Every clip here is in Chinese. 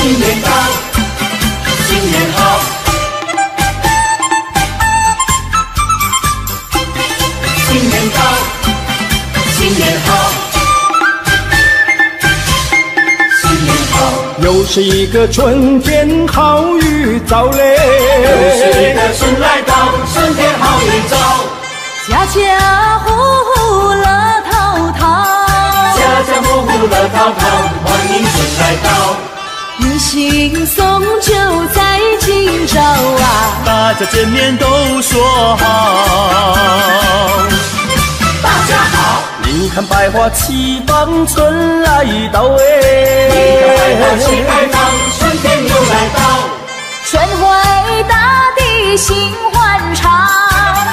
新年到，新年好，新年到，新年好，新年好，又是一个春天好预兆嘞，又是一个春来到，春天好预兆，家家户户乐淘淘，家家户户乐淘淘，欢迎春来到。迎新送旧在今朝啊！大家见面都说好。大家好，你看百花齐放，春来到哎！你看百花齐开放，春天又来到，春回大地心欢畅，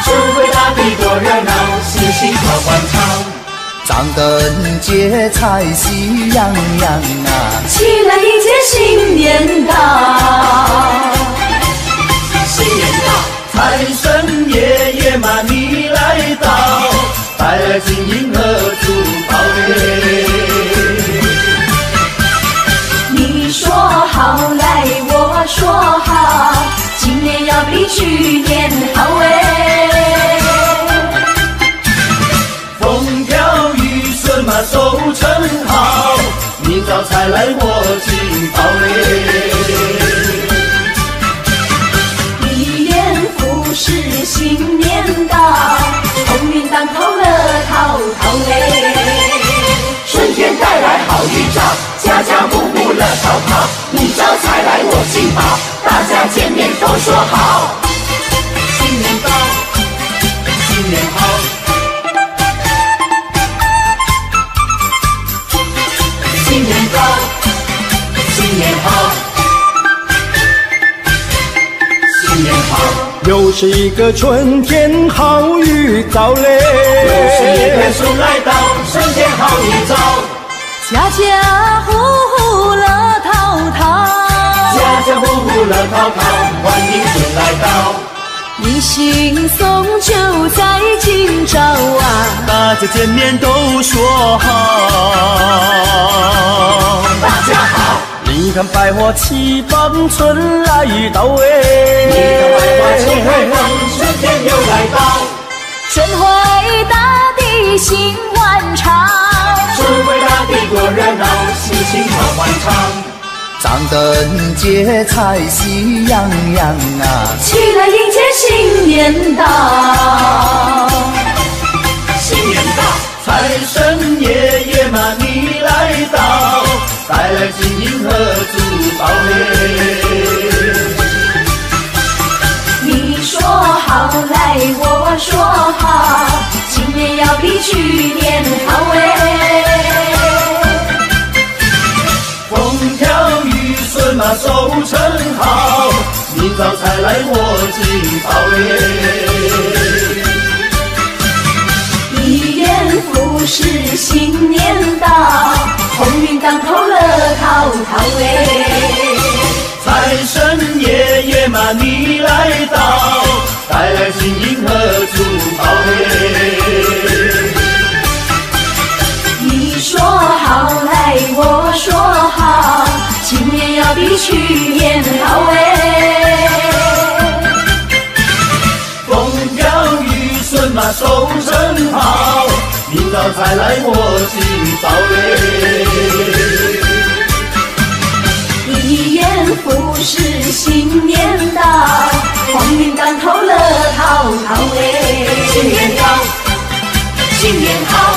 春回大地多热闹，喜庆好欢唱。张灯结彩喜洋洋啊，起来迎接新年到。新年到，财神爷爷嘛你来到，带来金银和珠宝嘞。你说好来，我说好，今年要比去年好来我进宝嘞。一年复始新年到，鸿运当头乐淘淘嘞。春天带来好预兆，家家户户乐淘淘，你招财来我进宝，大家见面都说好。新年到，是一个春天好预兆嘞，又是一个春来到，春天好预兆，家家户户乐淘淘，家家户户乐淘淘，欢迎春来到。迎新送旧在今朝啊！大家见面都说好。大家好，你看百花齐放，春来到哎你看！百花齐开放，春天又来到，春回大地心欢畅，春回大地多热闹，喜庆好欢畅。张灯结彩喜洋洋啊，起来迎接新年到。新年到，财神爷爷嘛你来到，带来金银和珠宝嘞。你说好来，我说好，今年要比去年好哎。风调雨顺嘛收成好，明早才来我进宝嘞。一年复始新年到，鸿运当头乐淘淘哎。财神爷爷嘛你来到，带来金银和珠宝嘞。你说好来，我说好，今年要比去年好哎。风调雨顺嘛收成好，明早才来我进宝嘞。不是新年到，鸿运当头乐淘淘哎。新年到，新年好，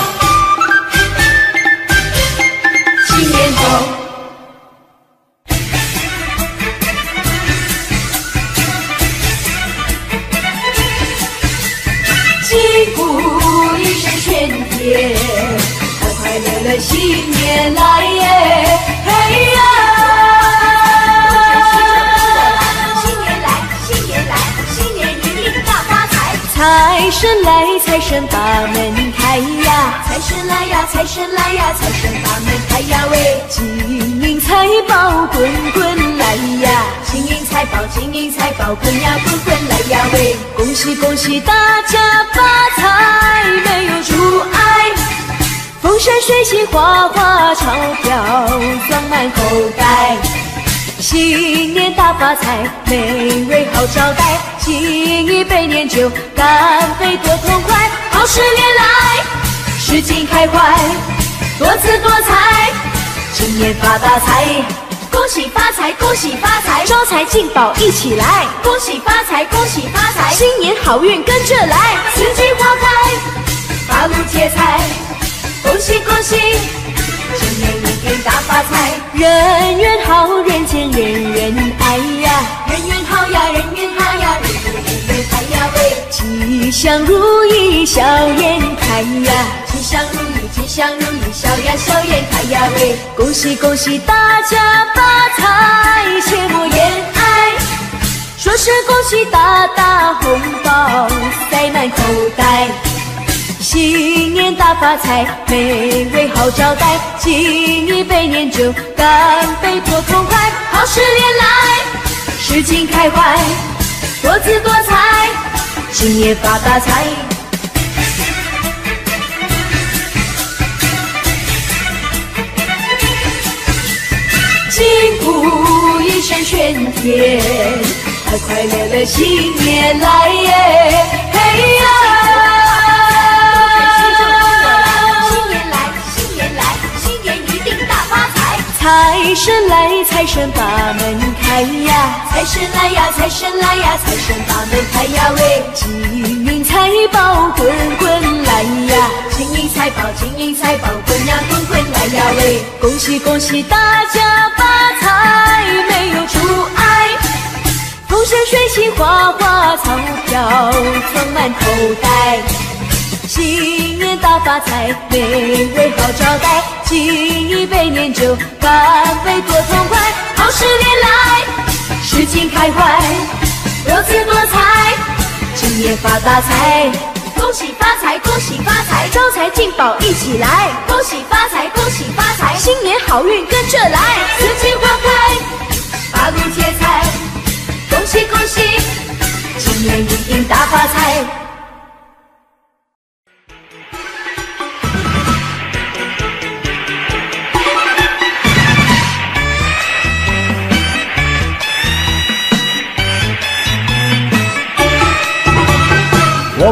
财神把门开呀！财神来呀，财神来呀，财神把门开呀喂！金银财宝滚滚来呀！金银财宝，金银财宝滚呀滚滚来呀喂！恭喜恭喜大家发财，没有阻碍，风生水起，花花钞票装满口袋。新年大发财，美味好招待，敬一杯年酒，干杯多痛快，好事连来，诗情开怀，多姿多彩，今年发大财，恭喜发财，恭喜发财，招财进宝一起来，恭喜发财，恭喜发财，新年好运跟着来，四季花开，八路接财，恭喜恭喜，今年一定大发财，人缘好，人间人人爱呀，人缘好呀，人缘好呀，人人缘好呀喂，吉祥如意笑颜开呀，吉祥如意，吉祥如意，笑呀笑颜开呀喂，恭喜恭喜大家发财，切莫言哀，说声恭喜大大红包塞满口袋。新年大发财，美味好招待，敬一杯年酒，干杯多痛快，好事连来，诗情开怀，多姿多彩，新年发大财。金鼓一声喧天，快快乐乐新年来耶！嘿呀！财，神来，财神把门开呀！财神来呀，财神来呀，财神把门开呀喂，金银财宝滚滚来呀！金银财宝，金银财宝滚呀滚滚来呀喂，恭喜恭喜大家发财，没有阻碍，风生水起，花花草票装满口袋。新年大发财，美味好招待，敬一杯年酒，干杯多痛快，好事连来，事情开怀，多姿多彩，今年发大财，恭喜发财，恭喜发财，招财进宝一起来，恭喜发财，恭喜发财，新年好运跟着来，四季花开，八路接财，恭喜恭喜，今年一定大发财。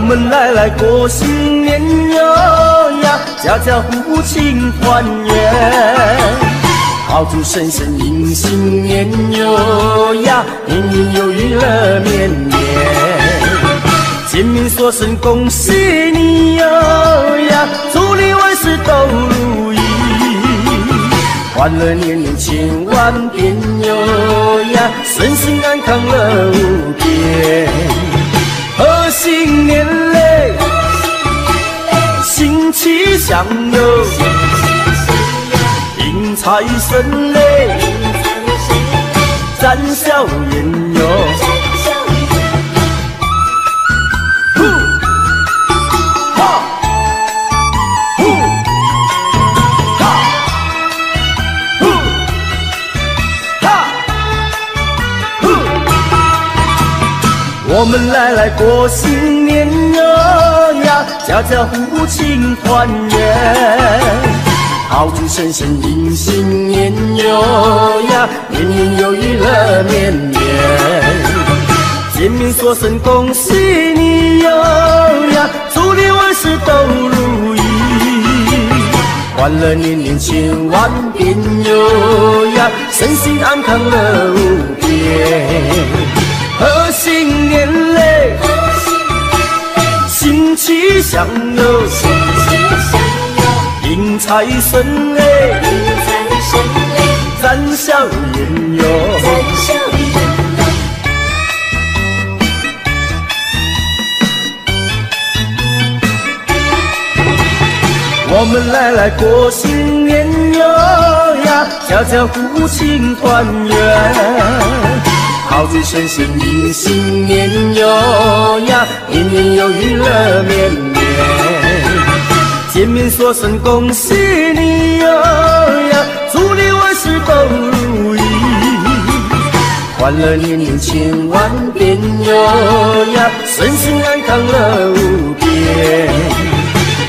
们来来过新年哟呀，家家户户庆团圆，炮竹声声迎新年哟呀，年年有余乐绵绵。见面说声恭喜你哟呀，祝你万事都如意，欢乐年年千万遍哟呀，身心安康乐无边。贺新年，气象哟，迎财神嘞，展笑颜哟。哈。哈。我们来来过新年，家家户户庆团圆，炮竹声声迎新年哟呀，年年有余乐绵绵。见面说声恭喜你哟呀，祝你万事都如意，欢乐年年千万遍哟呀，身心安康乐无边。齐相哟，齐相哟，迎财神哎，迎财神哎，咱笑颜哟，咱笑颜哟，我们来来过新年哟呀，家家户户庆团圆。炮竹声声迎新年哟呀，年年有余乐绵绵。见面说声恭喜你哟呀，祝你万事都如意，欢乐年年千万遍哟呀，身心安康乐无边。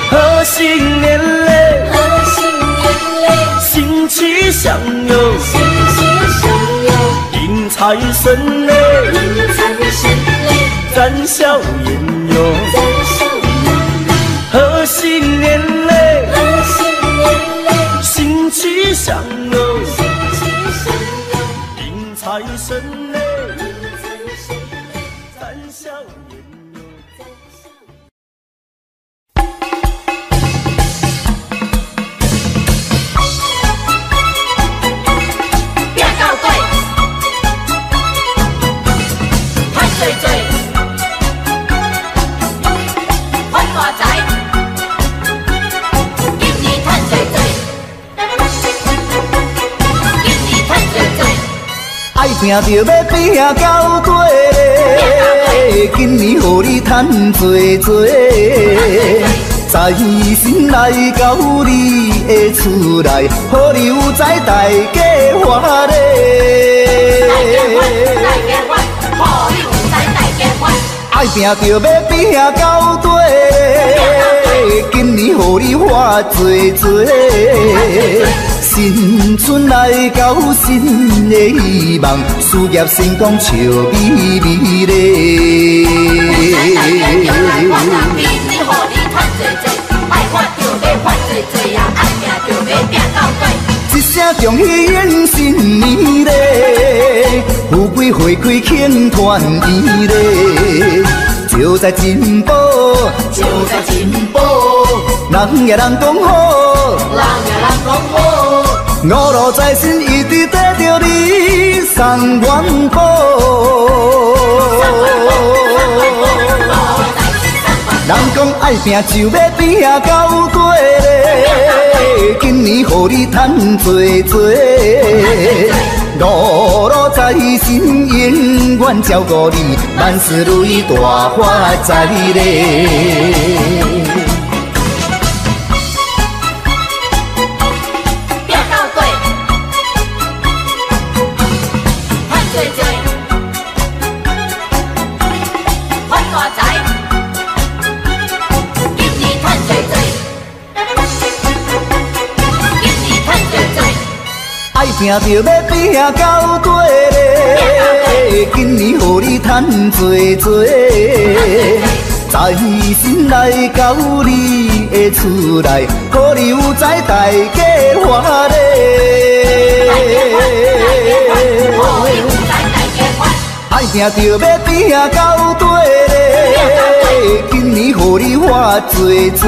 贺新年嘞，贺新年嘞，新气象哟，新气象哟，财神嘞，迎财神嘞，咱笑颜哟，爱拼着要拼到底，今年予你赚多多，财神来到你的厝内，好你有财大家欢大家欢，大。家欢，好你有财，大家欢。爱拼着要拼到底，今年予你花多多，新春来到新的希望，事业成功笑眯眯嘞。今年互你赚最多，爱发就要发最多呀，爱拼就要拼到底。一声恭喜迎新年嘞，富贵花开庆团圆嘞，就在进步，就在进步，人也人讲好。人也人讲好，五路财神一直跟着你送元宝。人讲爱拼就要拼到底嘞，今年予你赚多多，五路财神永远照顾你，万事如意大发财嘞。爱拼着要拼到底嘞，今年予你赚多多，财神来到你的厝内，好你有财大家欢嘞。爱拼着要拼到底嘞，今年予你花多多，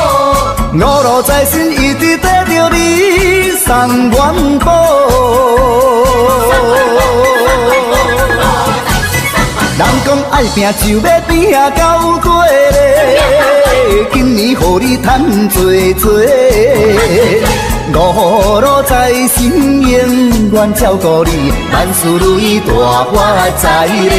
五路财神一直跟着你送元宝。人讲爱拼就要拼到底嘞，今年予你赚多多，五路财神永远照顾你，万事如意大发财嘞。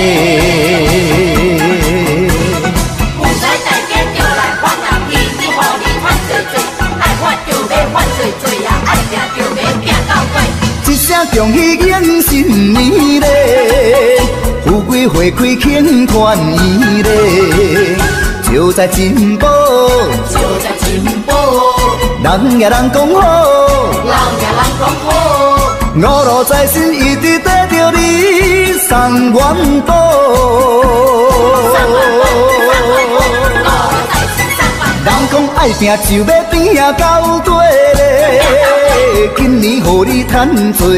恭喜迎新年嘞，富贵花开庆团圆嘞，就在进步，人也人讲好，人呀人讲好。五路财神一直跟着你送元宝。人讲爱拼就要拼到底嘞，今年予你赚多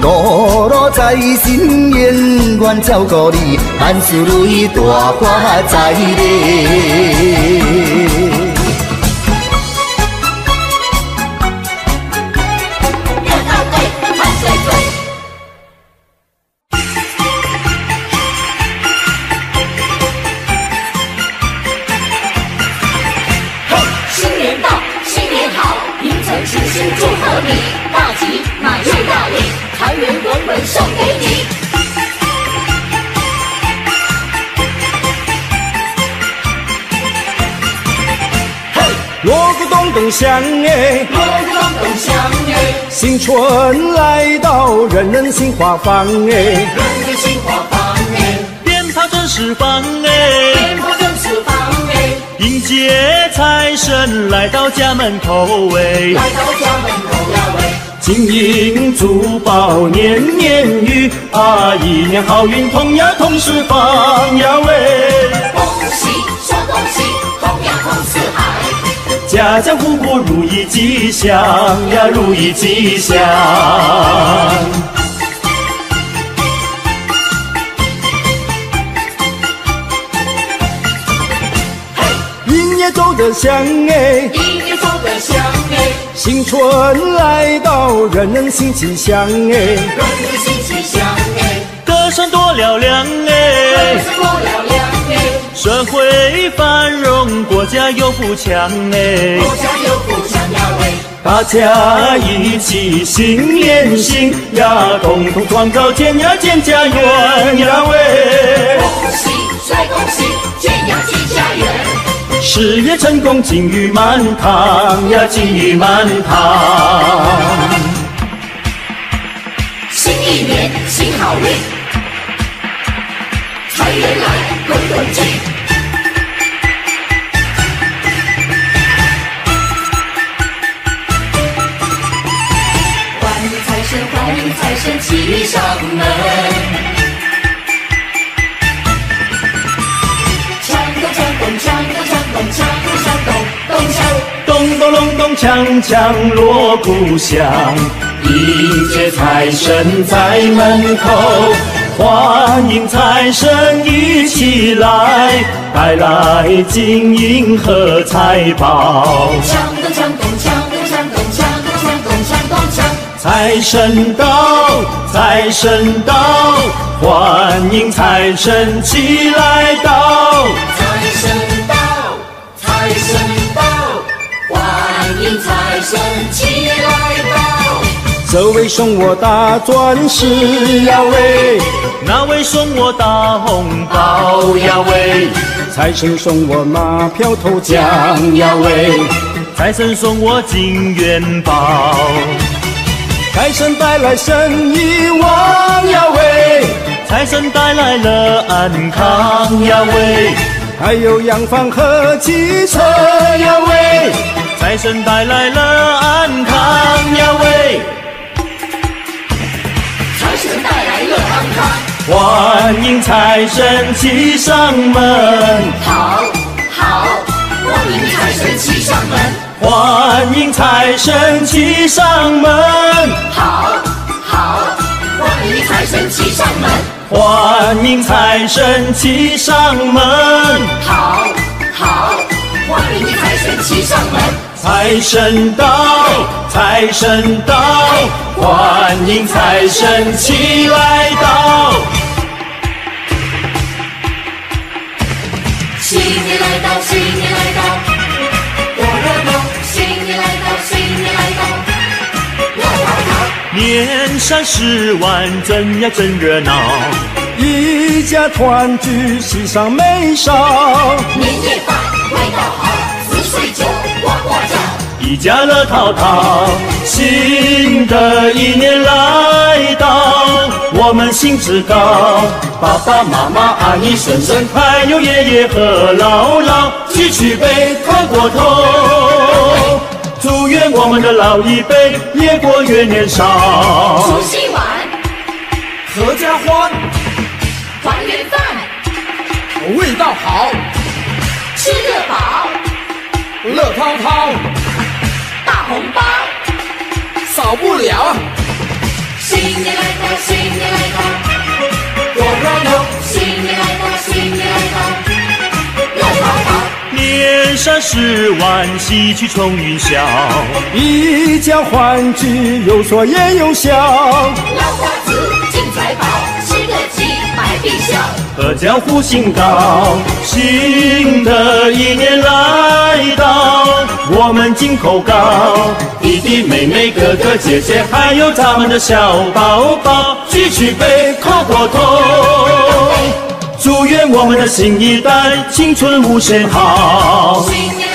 多，五路财神永远照顾你，万事如意大发财嘞。真心祝贺你，大吉满又大利，财源滚滚送给你。嘿，锣鼓咚咚响哎，锣鼓咚咚响哎，新春来到，人人心花放哎，人人心花放哎，鞭炮正四放哎。迎接财神来到家门口哎，来到家门口呀喂，金银珠宝年年余啊，一年好运同呀同时放呀喂，恭喜说恭喜，同呀同四海，家家户户如意吉祥呀如意吉祥。音乐走得响哎，一年走得香哎，新春来到，人人心吉祥哎，人人心气象哎，歌声多嘹亮哎。歌声多嘹亮哎，社会繁荣，国家又富强哎，国家又富强呀喂，大家一起心连心呀，共同创造天呀建家园呀喂，恭喜帅恭喜。事业成功金玉满堂呀，金玉满堂。新一年新好运，财源来滚滚进。欢迎财神，欢迎财神齐上门。锵锵锣鼓响，迎接财神在门口，欢迎财神一起来，带来金银和财宝。锵咚锵咚锵咚锵咚锵咚锵咚锵咚锵。财神到，财神到，欢迎财神齐来到。这位送我大钻石呀喂，那位送我大红包包呀喂，财神送我马票头奖呀喂，财神送我金元宝，财神带来生意旺呀喂，财神带来了安康呀喂，还有洋房和汽车呀喂，财神带来了安康呀喂，欢迎财神骑上门，好，好，欢迎财神骑上门，欢迎财神骑上门，好，好，欢迎财神骑上门，欢迎财神骑上门。好，好，欢迎财神骑上门。财神到，财神到，欢迎财神齐来到。新年来到，新年来到，多热闹！新年来到，新年来到，热闹闹。年三十晚真呀真热闹，一家团聚，喜上眉梢，年夜饭味道好，四岁酒呱呱叫。一家乐淘淘。新的一年来到，我们兴致高，爸爸妈妈、阿姨、婶婶，还有爷爷和姥姥，举起杯，喝过头。祝愿我们的老一辈越过越年少。除夕晚合家欢，团圆饭，味道好，吃得饱，乐滔滔，大红包。少不了。新年来到，新年来到，多热闹！新年来到，新年来到，热闹闹。年三十晚喜气冲云霄，一家欢聚，有说也有笑，老瓜子进财宝，百必笑。阖家福星高。新的一年来到，我们金口高，弟弟妹妹、哥哥姐姐，还有咱们的小宝宝，举起杯，叩过头。祝愿我们的新一代青春无限好。新年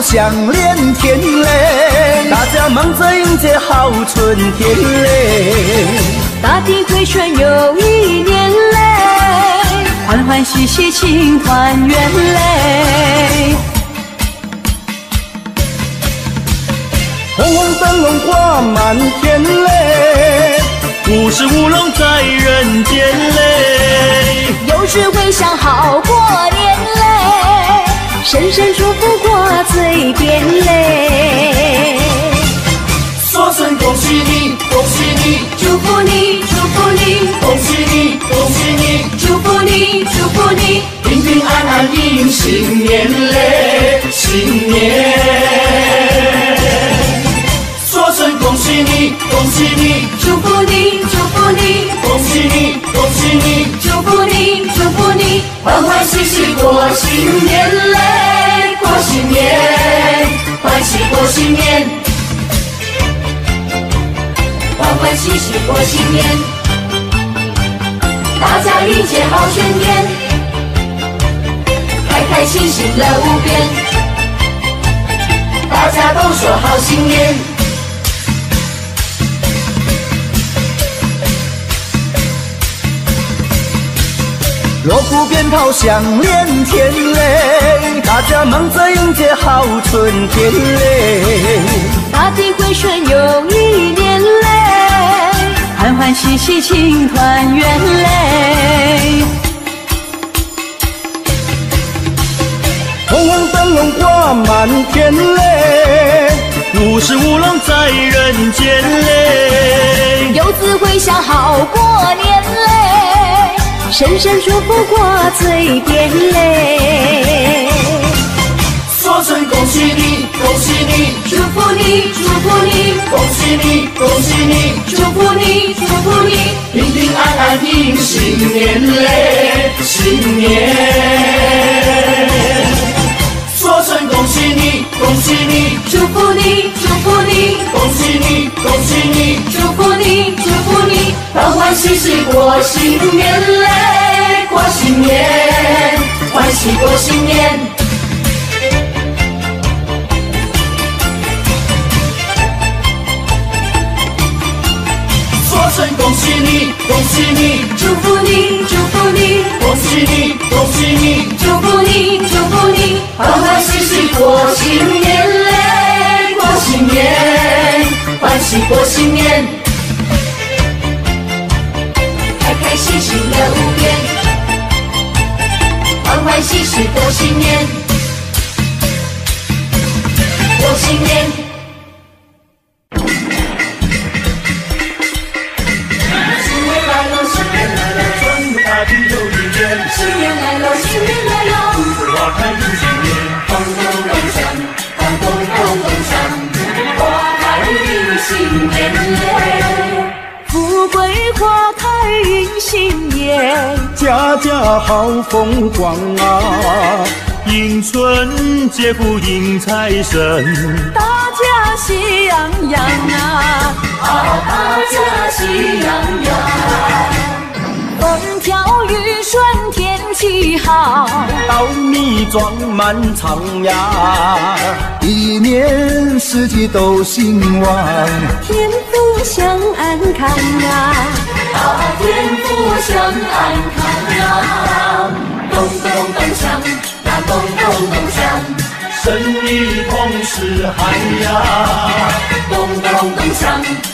响连天嘞，大家忙着迎接好春天嘞，大地回春又一年嘞，欢欢喜喜庆团圆嘞，红红灯笼挂满天嘞，五十五龙在人间嘞，有时会想好过年嘞。声声祝福挂嘴边嘞，说声恭喜你，恭喜你，祝福你，祝福你，恭喜你，恭喜你，祝福你，祝福你，平平安安迎新年嘞，新年。说声恭喜你，恭喜你，祝福你，祝福你，恭喜你，恭喜你，祝福你，祝福你，欢欢喜喜过新年嘞。过新年，欢喜过新年，欢欢喜喜过新年，大家迎接好春天，开开心心乐无边，大家都说好新年。锣鼓鞭炮响连天嘞，大家忙着迎接好春天嘞，大地回春又一年嘞，欢欢喜喜庆团圆嘞，红红灯笼挂满天嘞，五十五龙在人间嘞，游子回乡好过年嘞。声声祝福挂嘴边嘞，说声恭喜你，恭喜你，祝福你，祝福你，恭喜你，恭喜你，祝福你，祝福你，平平安安迎新年嘞，新年。说声恭喜你，恭喜你，祝福你，祝福你，恭喜你，恭喜你，祝福你，祝福你，欢欢喜喜过新年嘞。过新年，欢喜过新年。说声恭喜你，恭喜你，祝福你，祝福你，恭喜你，恭喜你，祝福你，祝福你，欢欢喜喜过新年嘞，过新年，欢喜过新年，开开心心乐无边。欢欢喜喜过新年，过新年。新年来了，新年来了，春风大地又一年。新年来了，新年来了，花开迎新年，咚咚咚锵，咚咚咚家家好风光啊，迎春接福迎财神，大家喜洋洋啊，啊大家喜洋洋，风调雨顺天气好，稻米装满仓呀，一年四季都兴旺，天福享安康啊。啊天福享安康呀，咚咚咚锵，那咚咚咚锵，生意同时嗨呀，咚咚咚锵，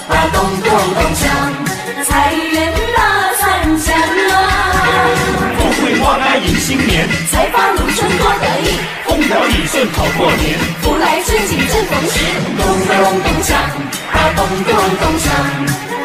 那咚咚咚锵，财源大三响啊，富贵花开迎新年，财发如春多得意，风调雨顺好过年，福来春景正逢时，咚咚咚锵，啊咚咚咚锵，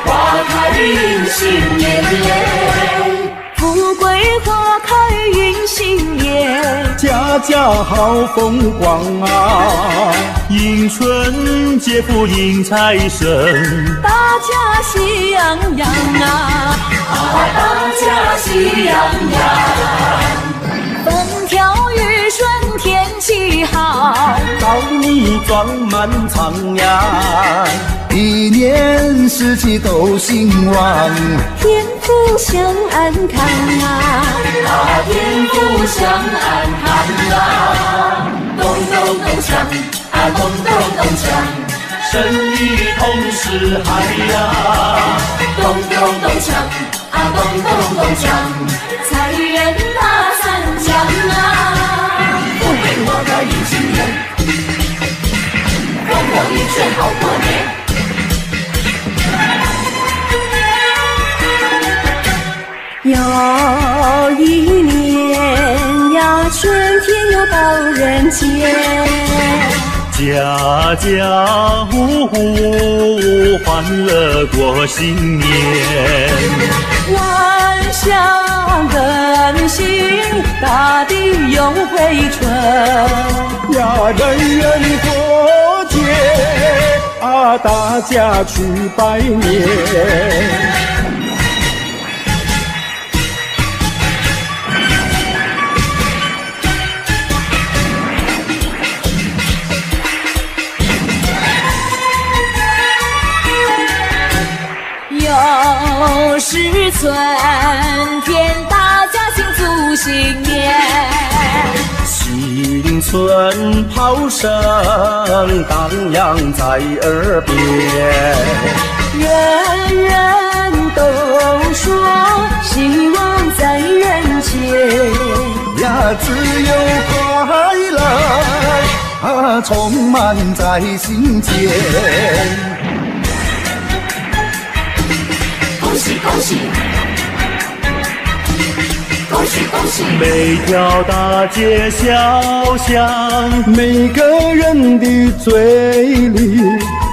花开迎新年。富贵花开迎新年，家家好风光啊！迎春接福迎财神，大家喜洋洋啊！大家喜洋洋，气好，桃米装满仓呀！一年四季都兴旺，天福享安康啊！啊天福享安康啊！咚咚咚锵，啊咚咚咚锵，生意同时嗨呀！咚咚咚锵，啊咚咚咚锵，好过年。又一年呀，春天又到人间，家家户户欢乐过新年，万象更新，大地又回春。呀，人人过节啊，大家去拜年。又是春天，大家庆祝新年。新春炮声荡漾在耳边，人人都说希望在人间。呀，自由快乐啊，充满在心间。恭喜恭喜，恭喜恭喜！每条大街小巷，每个人的嘴里，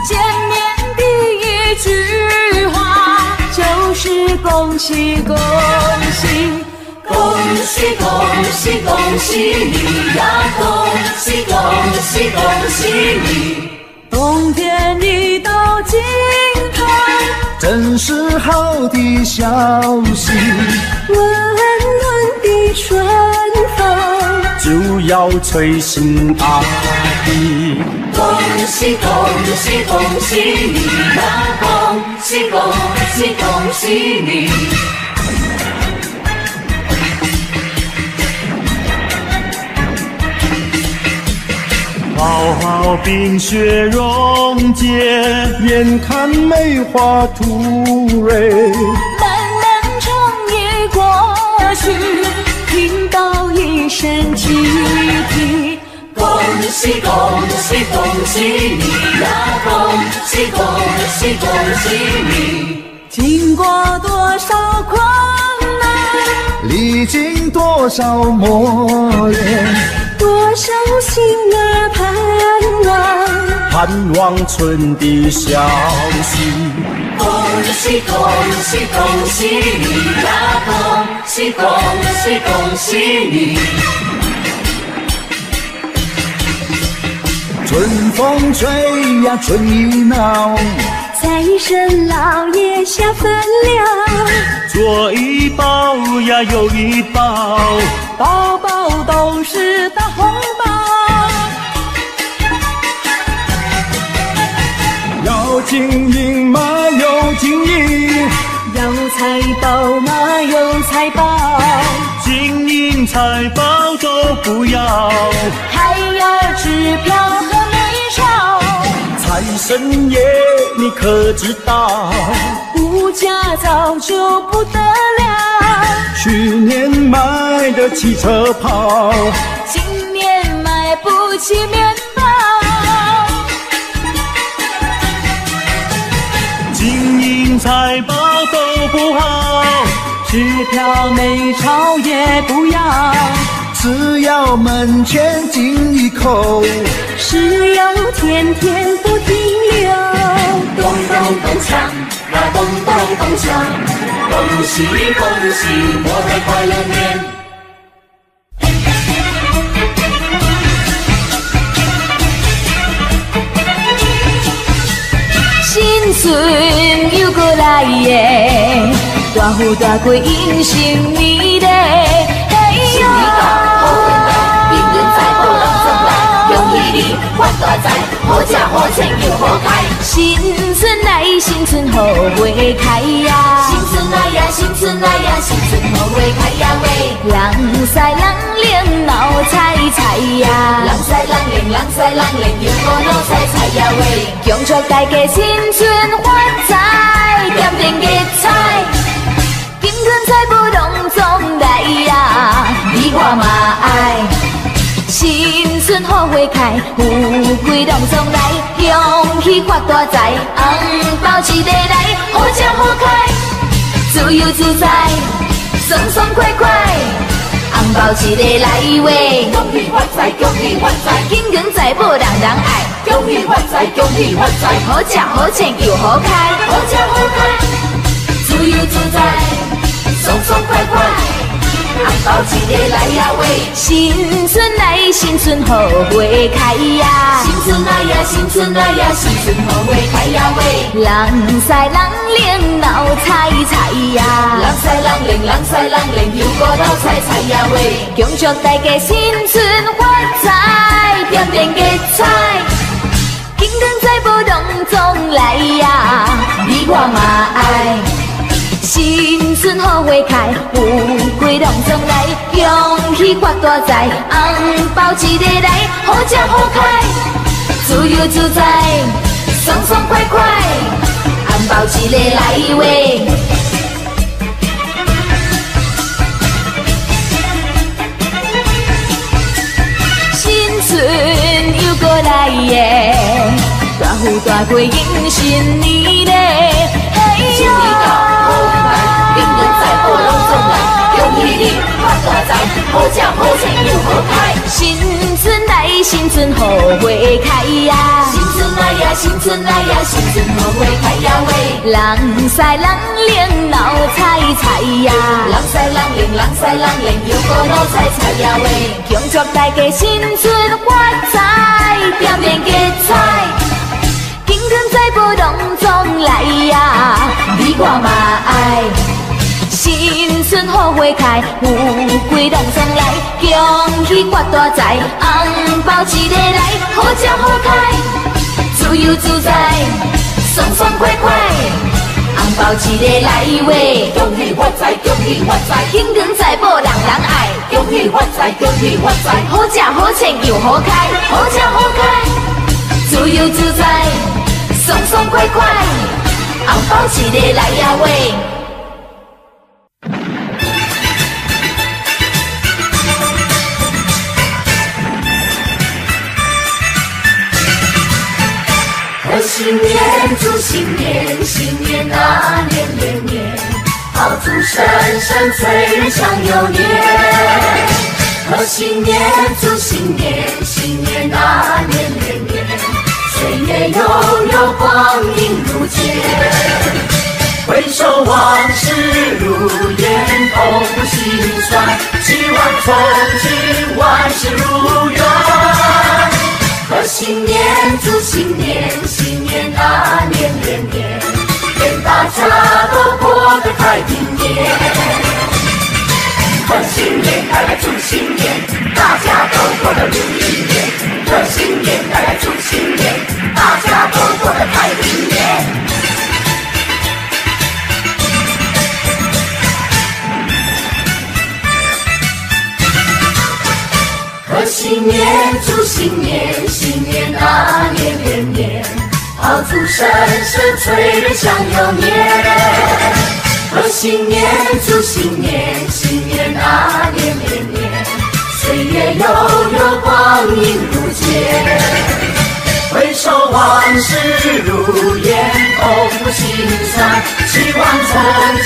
见面第一句话就是恭喜恭喜，恭喜恭喜恭喜你呀！恭喜恭喜恭喜你！冬天一到尽头，真是好的消息，春风就要吹醒大地。恭喜恭喜恭喜你呀！恭喜恭喜恭喜你！好好冰雪融解，眼看梅花吐蕊，漫漫长夜过去，身体。恭喜恭喜恭喜你呀！恭喜恭喜恭喜你！经过多少困难，历经多少磨练，多少心儿盼望，盼望春的消息。恭喜恭喜恭喜你呀！恭喜恭喜恭喜你！春风吹呀春意闹，财神老爷下分了，左一包呀右一包，包包都是大红包。要金银嘛有金银，要财宝嘛有财宝，金银财宝都不要，还要支票和。财神爷你可知道？物价早就不得了，去年买的汽车跑，今年买不起面包。金银财宝都不好，支票没钞也不要，只要门前进一口，石油天天不停留。咚咚咚锵，那咚咚咚锵，恭喜恭喜，我的快乐年。新春又过来耶，大富大贵迎新年。发大财，好吃好穿又好开。新春来，新春好花开呀！新春来呀，新春来呀，新春好花开呀喂！人赛人灵闹彩彩呀！人赛人灵，人赛人灵又过闹彩彩呀喂！恭祝大家新春发财，点点吉彩，金钱财宝拢总来呀！你我嘛爱。新春好花开，富贵拢总来，恭喜发大财，红包一个来，好吃好开，自由自在，爽爽快快，红包一个来喂，恭喜发财，恭喜发财，金银财宝人人爱，恭喜发财，恭喜发财，好吃好穿又好开，好吃好开，自由自在，爽爽快快。红包一个来呀喂，新春来，新春好花开呀！新春来呀，新春来呀，新春好花开呀喂！人赛人灵闹彩彩呀！人赛人灵，人赛人灵又过闹彩彩呀喂！恭祝大家新春发财，点点吉彩，金光财宝拢总来呀！你我嘛爱。新春好花开，富贵拢总来，恭喜发大财，红包一个来，好吃好开，自由自在，爽爽快快，红包一个来喂。新春又过来耶，大富大贵迎新年嘞，发大财，好吃好穿又好开。新春来，新春好花开呀！新春来呀，新春来呀，新春好花开呀喂！人赛人灵闹彩彩呀！人赛人灵，人赛人灵又过闹彩彩呀喂！恭祝大家新春发财，点点吉彩，金光财宝拢总来呀！你我嘛爱。新春好花开，富贵人送来，恭喜发大财，红包一个来，好吃好开，自由自在，爽爽快快，红包一个来喂，恭喜发财，恭喜发财，金光财宝人人爱，恭喜发财，恭喜发财，好吃好穿又好开，好吃好开，自由自在，爽爽快快，红包一个来呀喂。新年祝新年，新年啊年年年，炮竹声声催人想又年。贺新年祝新年，新年啊年年年，岁月悠悠光阴如箭。回首往事如烟，痛苦心酸，希望从今万事如愿。贺新年，祝新年，新年啊年年年，愿大家都过得太平年。贺新年，带来祝新年，大家都过得如意年。贺新年，带来祝新年，大家都过得太平年。新年，祝新年，新年啊年年年，炮竹声声催人想又年。贺新年，祝新年，新年啊年年年，岁月悠悠光阴如箭。回首。往事如烟，痛不心酸。希望曾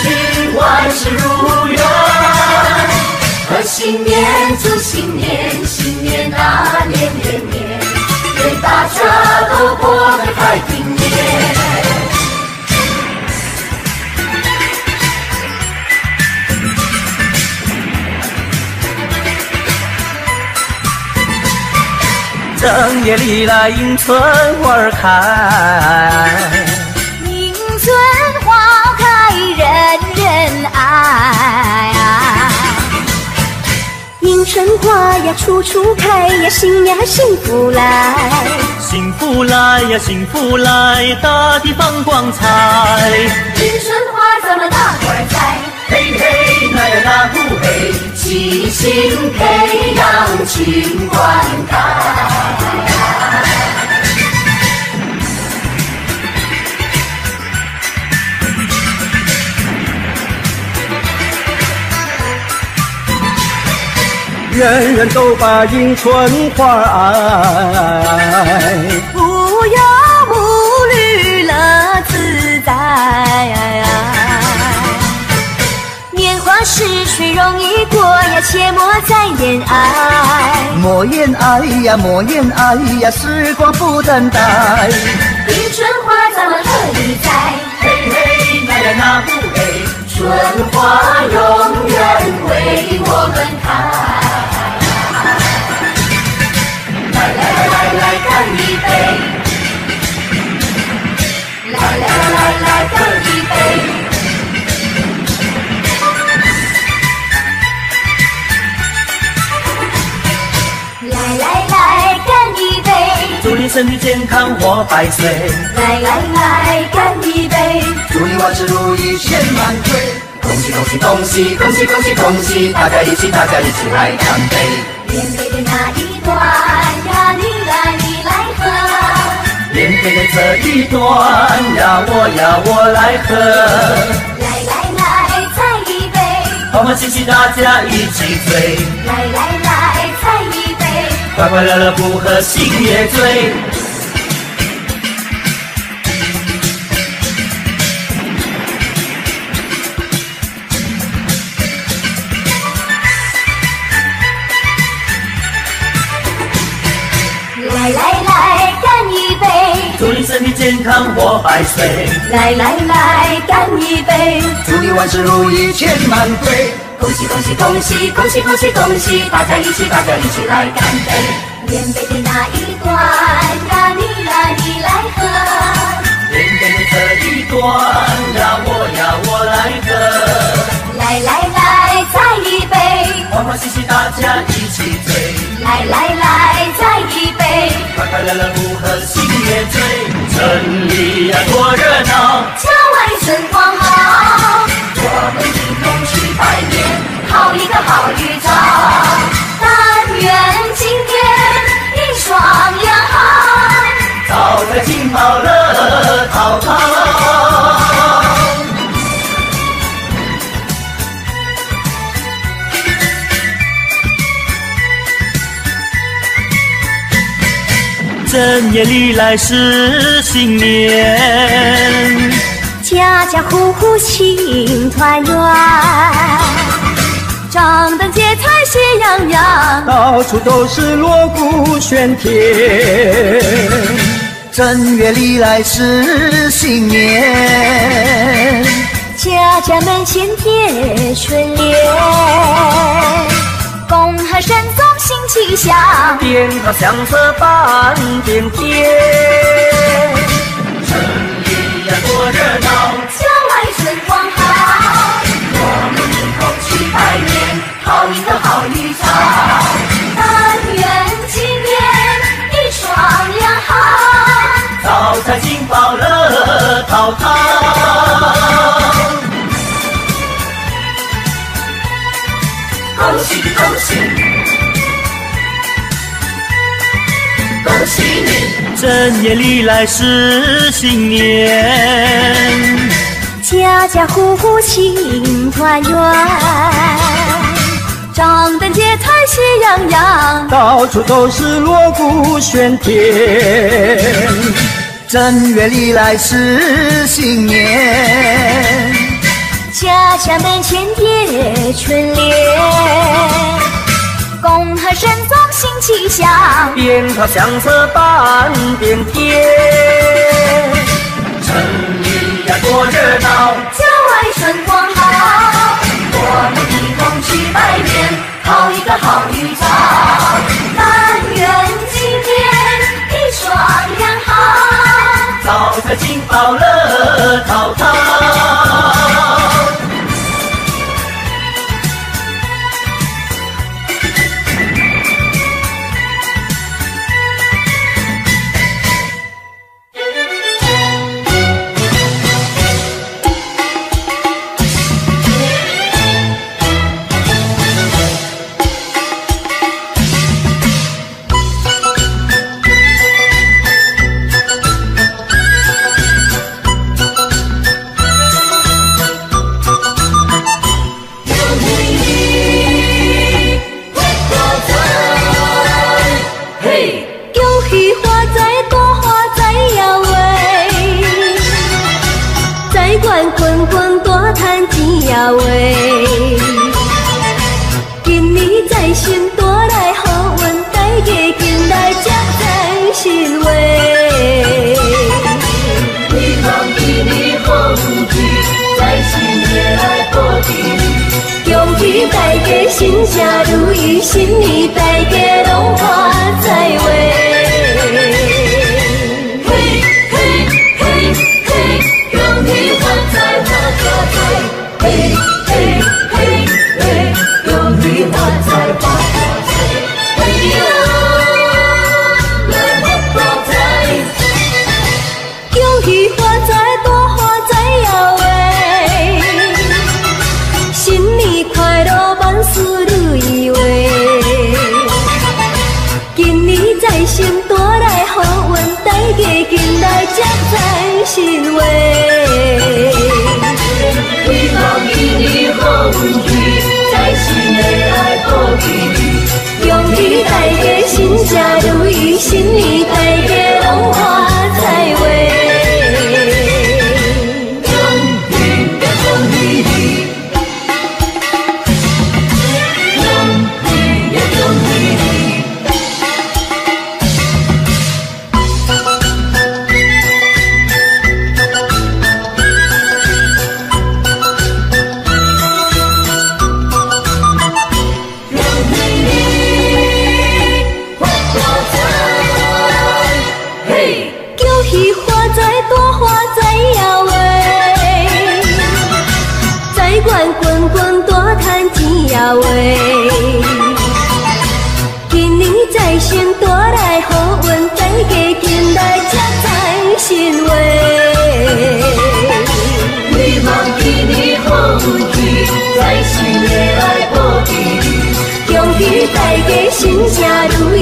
经万事如愿。贺新年，祝新年，新年啊年年年，愿大家都过得太平年。正月里来迎春花开，迎春花开人人爱。迎春花呀处处开呀，新呀幸福来。幸福来呀幸福来，大地放光彩。迎春花咱们大伙儿栽，嘿嘿那呀那呼嘿，齐心培养勤灌溉。人人都把迎春花爱，无忧无虑乐自在。年华逝水容易过呀，切莫再恋爱。莫言爱呀，莫言爱呀，时光不等待。迎春花咱们乐意栽，嘿嘿那呀那不嘿，春花永远为我们开。来来来来干一杯！来来来来干一杯！来来来干一杯！祝你身体健康活百岁。来来来干一杯！祝你万事如意千万岁！恭喜恭喜恭喜恭喜恭喜恭喜！大家一起大家一起来干杯！连杯的那一端，来你来喝。连杯的这一段呀，我呀我来喝。来来来再一杯！欢欢喜喜大家一起醉，来来来再一杯！快快乐乐不喝心也醉。健康活百岁。来来来干一杯！祝你万事如意千万岁！恭喜恭喜恭喜恭喜恭喜恭喜！大家一起大家一起来干杯！连杯的那一端呀，你呀你来喝。连杯的这一端呀，我呀我来喝。来来来再一杯！欢欢喜喜大家一起醉，来来来再一杯！快快乐乐不喝心也醉。城里呀多热闹，郊外春光好，我们一同去拜年，好一个好预兆。但愿正月里来是新年，家家户户庆团圆，张灯结彩喜洋洋，到处都是锣鼓喧天。正月里来是新年，家家门前贴春联，恭贺神宗新气象。鞭炮响彻半边天，城里呀多热闹，郊外春光好，我们一同去拜年，好一个好预兆。但愿今年一双两好，早在金宝乐淘淘。恭喜恭喜恭喜你正月里来是新年家家户户庆团圆张灯结彩喜洋洋到处都是锣鼓喧天正月里来是新年。家家门前贴春联。恭贺神宗新气象，鞭炮响彻半边天。城里呀多热闹，郊外春光好。我们一同去拜年，讨一个好预兆。但愿今天一双亮好，早财进宝乐陶陶。真假如